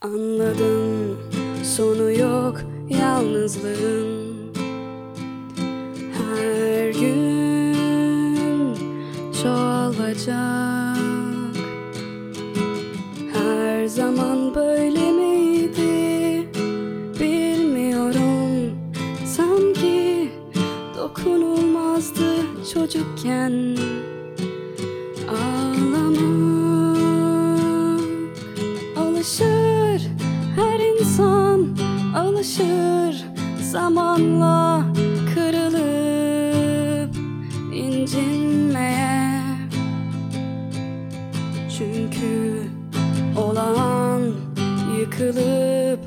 Anladım sonu yok yalnızlığın. Her gün çoğalacak. Her zaman böyle miydi? Bilmiyorum. Sanki dokunulmazdı çocukken alışır zamanla kırılıp incinmeye. Çünkü olan yıkılıp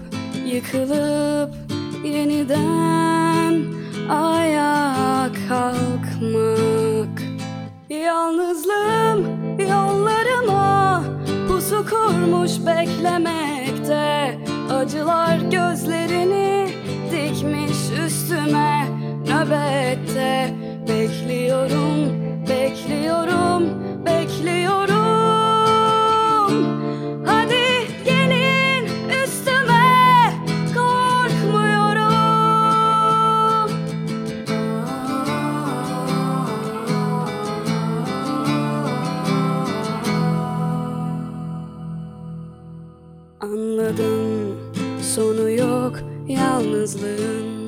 yıkılıp yeniden ayağa kalkmak. Yalnızlığım yollarıma pusu kurmuş beklemekte nöbette Bekliyorum, bekliyorum, bekliyorum. Hadi gelin üstüme korkmuyorum. Anladım sonu yok yalnızlığın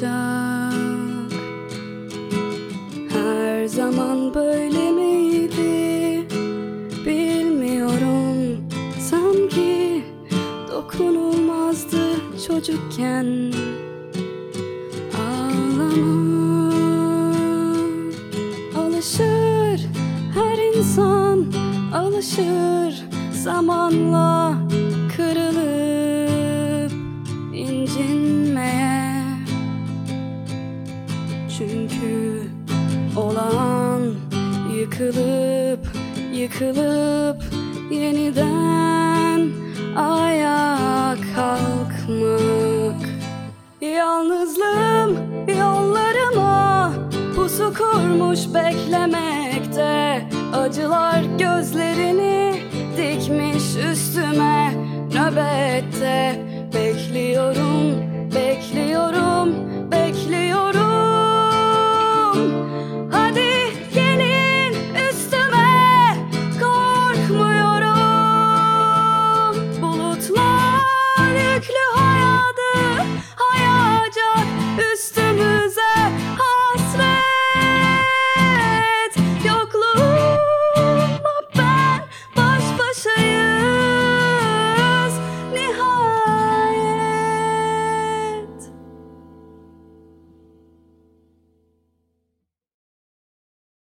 çoğalacak Her zaman böyle miydi? Bilmiyorum. Sanki dokunulmazdı çocukken. Ağlamak alışır her insan alışır zamanla kırılıp yıkılıp yıkılıp yeniden ayağa kalkmak. Yalnızlığım yollarıma pusu kurmuş beklemekte. Acılar gözlerini dikmiş üstüme nöbette